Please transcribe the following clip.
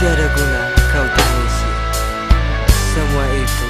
Tiada guna kau tangisi Semua itu